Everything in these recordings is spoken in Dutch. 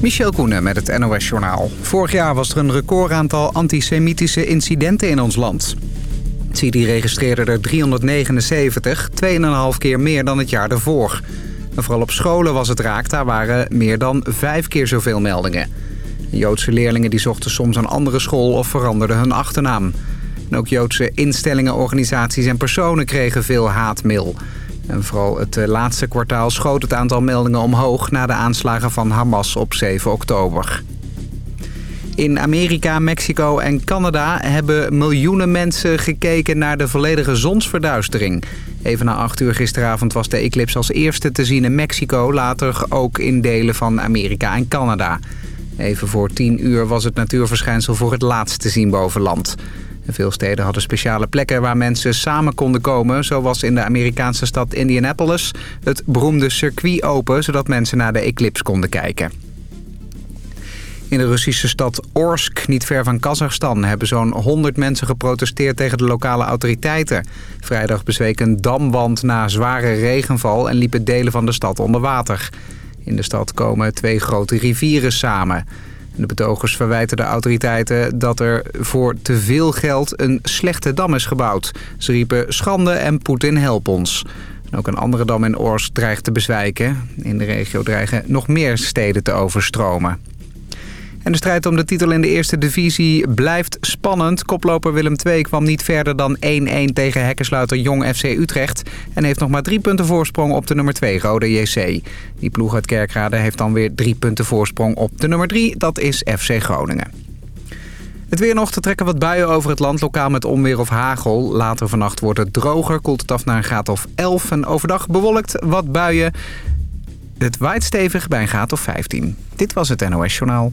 Michel Koenen met het NOS-journaal. Vorig jaar was er een recordaantal antisemitische incidenten in ons land. Sidi registreerde er 379, 2,5 keer meer dan het jaar daarvoor. vooral op scholen was het raak, daar waren meer dan vijf keer zoveel meldingen. Joodse leerlingen die zochten soms een andere school of veranderden hun achternaam. En ook Joodse instellingen, organisaties en personen kregen veel haatmail... En vooral het eh, laatste kwartaal schoot het aantal meldingen omhoog... na de aanslagen van Hamas op 7 oktober. In Amerika, Mexico en Canada hebben miljoenen mensen gekeken naar de volledige zonsverduistering. Even na 8 uur gisteravond was de eclipse als eerste te zien in Mexico, later ook in delen van Amerika en Canada. Even voor 10 uur was het natuurverschijnsel voor het laatst te zien boven land veel steden hadden speciale plekken waar mensen samen konden komen. Zo was in de Amerikaanse stad Indianapolis het beroemde circuit open... zodat mensen naar de eclipse konden kijken. In de Russische stad Orsk, niet ver van Kazachstan... hebben zo'n 100 mensen geprotesteerd tegen de lokale autoriteiten. Vrijdag bezweek een damwand na zware regenval... en liepen delen van de stad onder water. In de stad komen twee grote rivieren samen... De betogers verwijten de autoriteiten dat er voor te veel geld een slechte dam is gebouwd. Ze riepen schande en Poetin help ons. En ook een andere dam in Oors dreigt te bezwijken. In de regio dreigen nog meer steden te overstromen. En de strijd om de titel in de eerste divisie blijft spannend. Koploper Willem II kwam niet verder dan 1-1 tegen hekkensluiter Jong FC Utrecht. En heeft nog maar drie punten voorsprong op de nummer 2 Rode JC. Die ploeg uit Kerkrade heeft dan weer drie punten voorsprong op de nummer 3. Dat is FC Groningen. Het weer nog, te trekken wat buien over het land, lokaal met onweer of hagel. Later vannacht wordt het droger, koelt het af naar een graad of 11. En overdag bewolkt, wat buien. Het waait stevig bij een graad of 15. Dit was het NOS Journaal.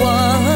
我。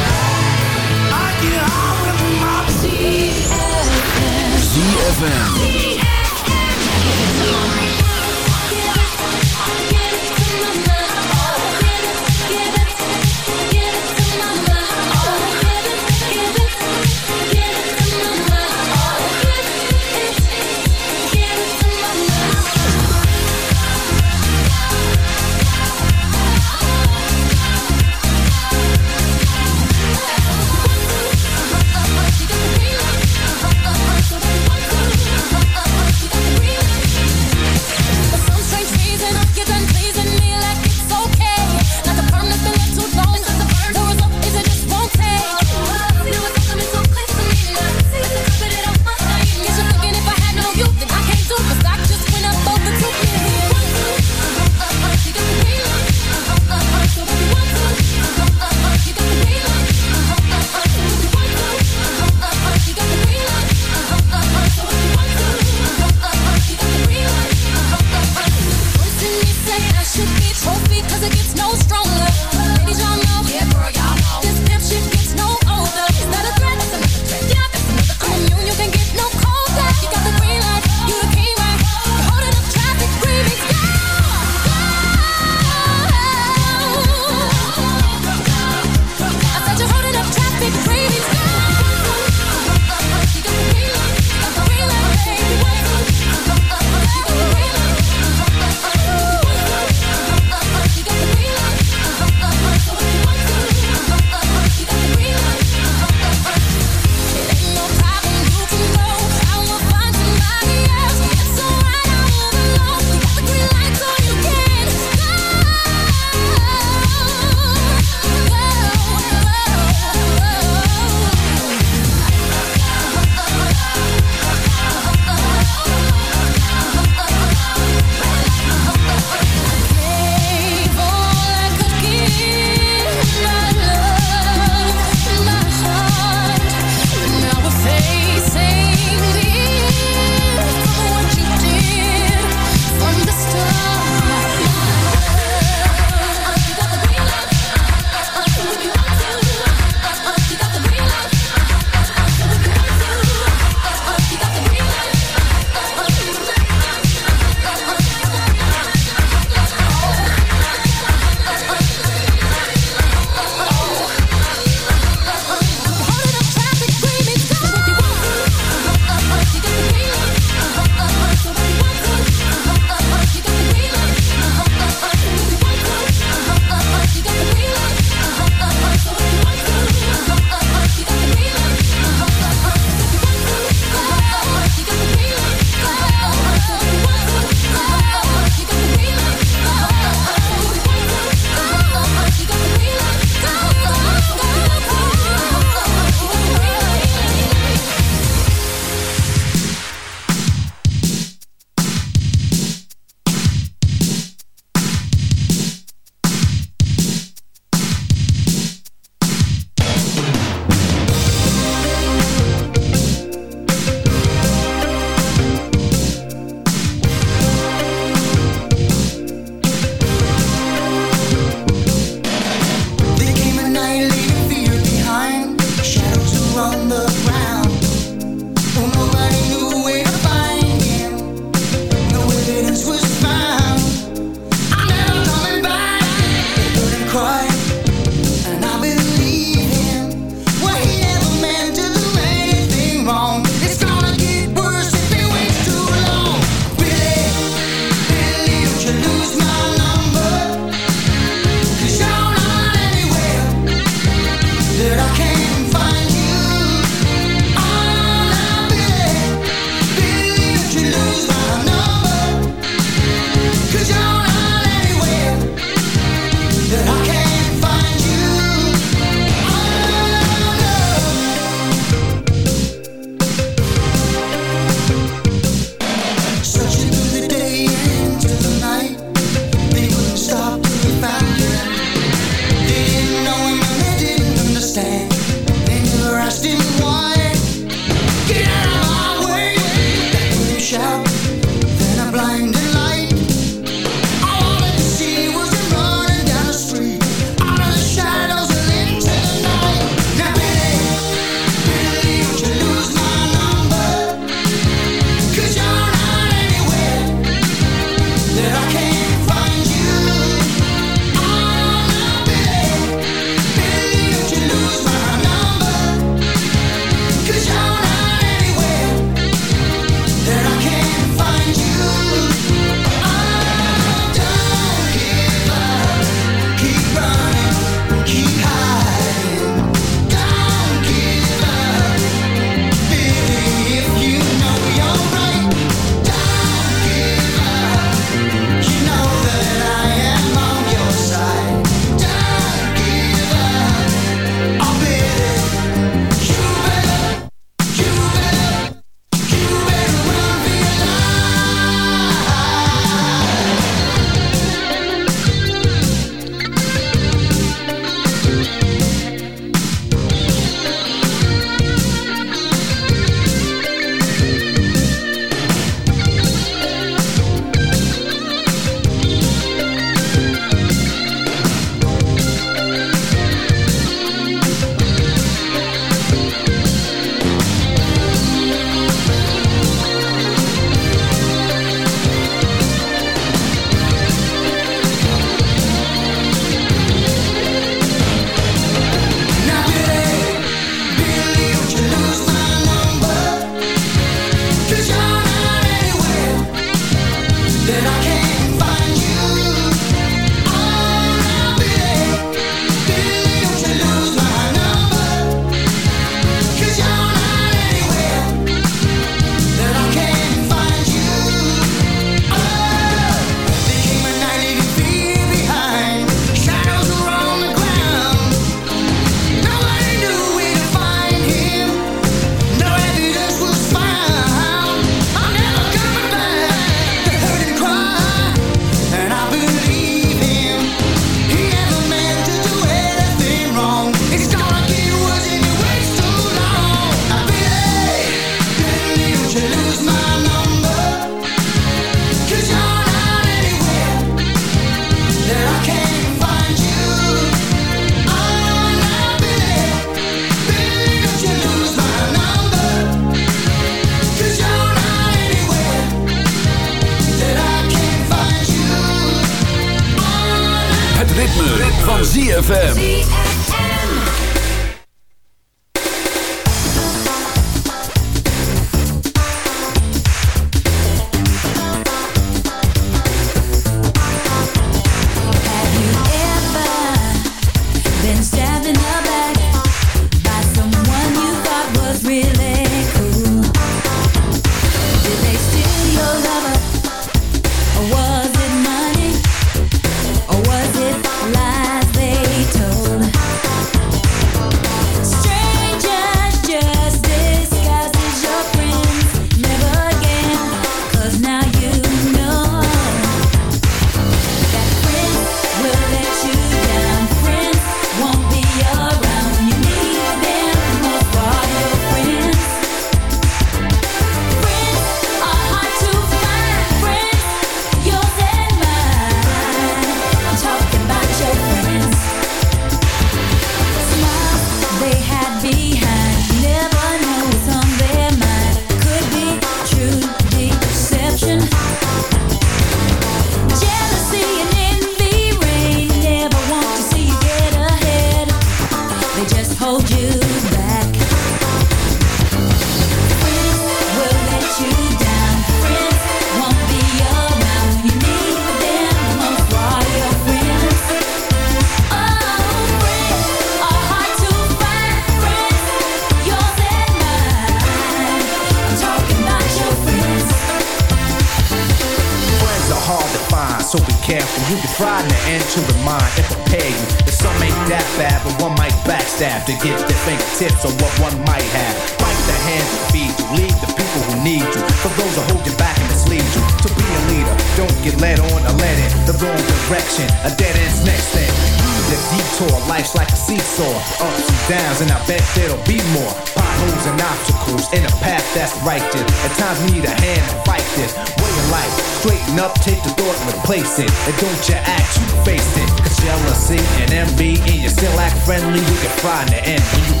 friendly, we can find the end.